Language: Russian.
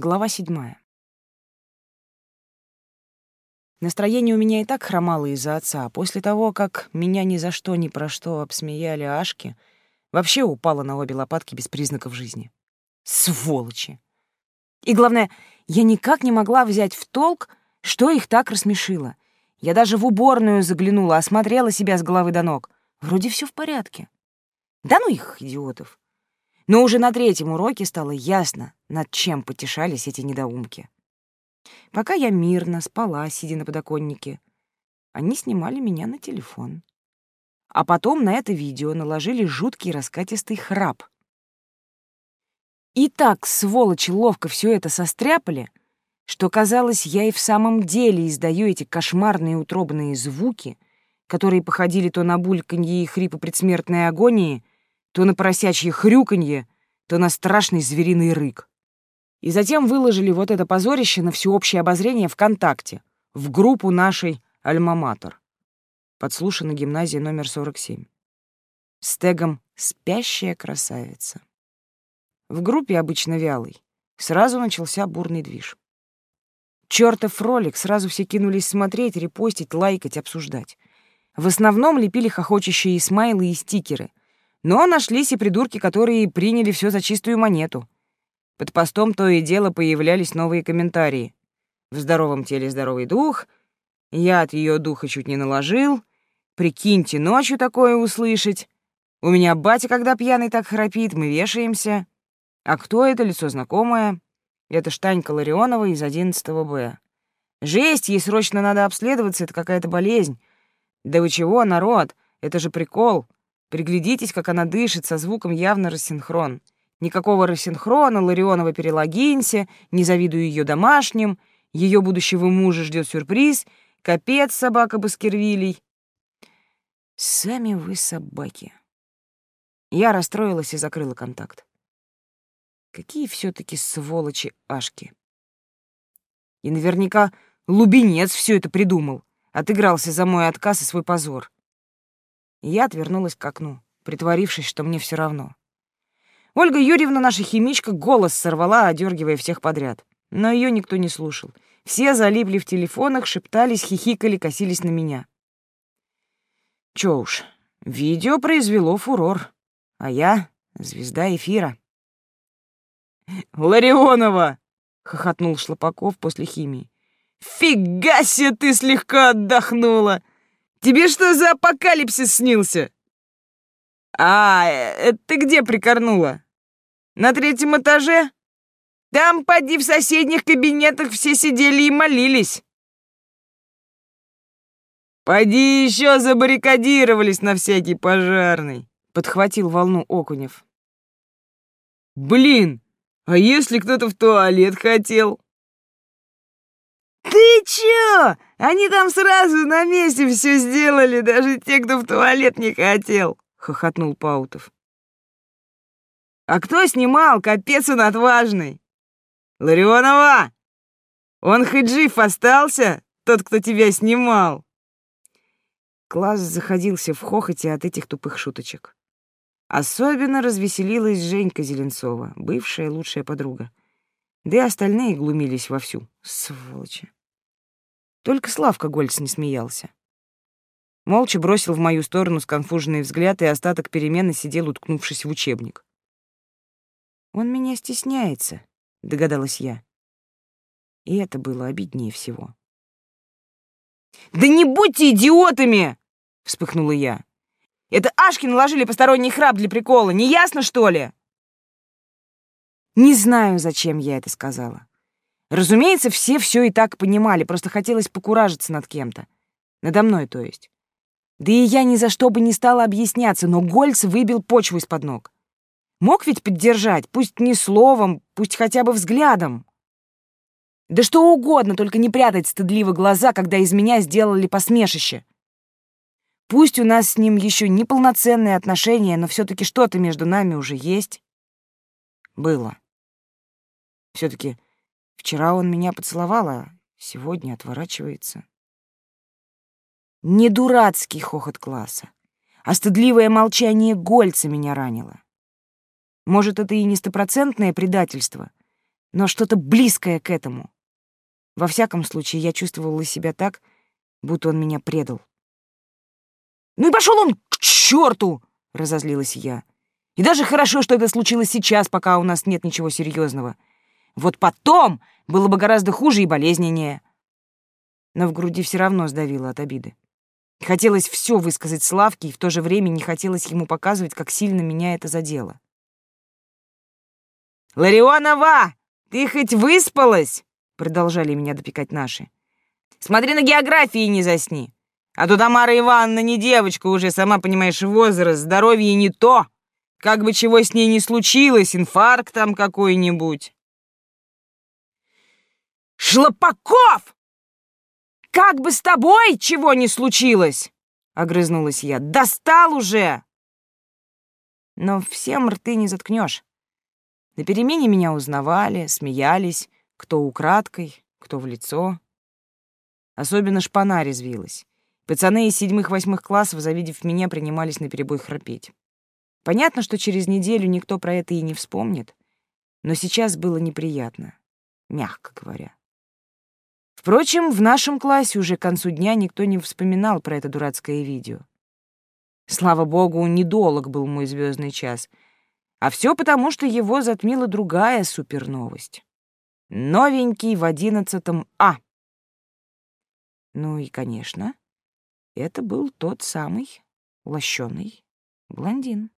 Глава седьмая. Настроение у меня и так хромало из-за отца. а После того, как меня ни за что ни про что обсмеяли Ашки, вообще упала на обе лопатки без признаков жизни. Сволочи! И главное, я никак не могла взять в толк, что их так рассмешило. Я даже в уборную заглянула, осмотрела себя с головы до ног. Вроде все в порядке. Да ну их, идиотов. Но уже на третьем уроке стало ясно, над чем потешались эти недоумки. Пока я мирно спала, сидя на подоконнике, они снимали меня на телефон. А потом на это видео наложили жуткий раскатистый храп. И так, сволочи, ловко все это состряпали, что, казалось, я и в самом деле издаю эти кошмарные утробные звуки, которые походили то на бульканье и хрипы предсмертной агонии, то на поросячье хрюканье, то на страшный звериный рык. И затем выложили вот это позорище на всеобщее обозрение ВКонтакте, в группу нашей «Альма-Матер». Подслушана гимназия номер 47. С тегом «Спящая красавица». В группе обычно вялый. Сразу начался бурный движ. Чёртов ролик, сразу все кинулись смотреть, репостить, лайкать, обсуждать. В основном лепили хохочущие смайлы и стикеры, но нашлись и придурки, которые приняли все за чистую монету. Под постом то и дело появлялись новые комментарии. В здоровом теле здоровый дух, я от ее духа чуть не наложил, прикиньте, ночью такое услышать. У меня батя, когда пьяный так храпит, мы вешаемся. А кто это, лицо знакомое? Это Штанька Ларионова из 11 Б. Жесть, ей срочно надо обследоваться, это какая-то болезнь. Да вы чего, народ, это же прикол. Приглядитесь, как она дышит, со звуком явно рассинхрон. Никакого рассинхрона, Ларионова перелогинься, не завидую ее домашним, ее будущего мужа ждет сюрприз, капец собака Баскервилей. Сами вы собаки. Я расстроилась и закрыла контакт. Какие все таки сволочи Ашки. И наверняка Лубенец все это придумал, отыгрался за мой отказ и свой позор. Я отвернулась к окну, притворившись, что мне все равно. Ольга Юрьевна, наша химичка, голос сорвала, одергивая всех подряд. Но ее никто не слушал. Все залипли в телефонах, шептались, хихикали, косились на меня. Чё уж, видео произвело фурор, а я — звезда эфира. «Ларионова!» — хохотнул Шлопаков после химии. «Фига себе ты слегка отдохнула! Тебе что за апокалипсис снился?» «А, это ты где прикорнула? На третьем этаже? Там, поди, в соседних кабинетах все сидели и молились». «Поди еще забаррикадировались на всякий пожарный», — подхватил волну Окунев. «Блин, а если кто-то в туалет хотел?» «Ты чё? Они там сразу на месте все сделали, даже те, кто в туалет не хотел!» — хохотнул Паутов. «А кто снимал? Капец он отважный!» «Ларионова! Он хоть жив остался, тот, кто тебя снимал?» Класс заходился в хохоте от этих тупых шуточек. Особенно развеселилась Женька Зеленцова, бывшая лучшая подруга. Да и остальные глумились вовсю, сволочи. Только Славка Гольц не смеялся. Молча бросил в мою сторону сконфуженный взгляд и остаток перемены сидел, уткнувшись в учебник. «Он меня стесняется», — догадалась я. И это было обиднее всего. «Да не будьте идиотами!» — вспыхнула я. «Это Ашки наложили посторонний храп для прикола, не ясно, что ли?» Не знаю, зачем я это сказала. Разумеется, все все и так понимали, просто хотелось покуражиться над кем-то. Надо мной, то есть. Да и я ни за что бы не стала объясняться, но Гольц выбил почву из-под ног. Мог ведь поддержать, пусть не словом, пусть хотя бы взглядом. Да что угодно, только не прятать стыдливо глаза, когда из меня сделали посмешище. Пусть у нас с ним еще не полноценные отношения, но все таки что-то между нами уже есть. Было. все таки Вчера он меня поцеловал, а сегодня отворачивается. Не дурацкий хохот класса, а стыдливое молчание Гольца меня ранило. Может, это и не стопроцентное предательство, но что-то близкое к этому. Во всяком случае, я чувствовала себя так, будто он меня предал. «Ну и пошел он к черту!» — разозлилась я. «И даже хорошо, что это случилось сейчас, пока у нас нет ничего серьезного. Вот потом было бы гораздо хуже и болезненнее». Но в груди все равно сдавило от обиды. Хотелось все высказать Славке, и в то же время не хотелось ему показывать, как сильно меня это задело. «Ларионова, ты хоть выспалась?» — продолжали меня допекать наши. «Смотри на географии не засни. А то Тамара Ивановна не девочка уже, сама понимаешь, возраст, здоровье не то. Как бы чего с ней не случилось, инфаркт там какой-нибудь». «Шлопаков!» «Как бы с тобой чего ни случилось!» — огрызнулась я. «Достал уже!» Но всем рты не заткнешь. На перемене меня узнавали, смеялись, кто украдкой, кто в лицо. Особенно шпана резвилась. Пацаны из седьмых-восьмых классов, завидев меня, принимались наперебой храпеть. Понятно, что через неделю никто про это и не вспомнит, но сейчас было неприятно, мягко говоря. Впрочем, в нашем классе уже к концу дня никто не вспоминал про это дурацкое видео. Слава богу, недолг был мой звездный час. А все потому, что его затмила другая суперновость. Новенький в одиннадцатом А. Ну и, конечно, это был тот самый лощеный блондин.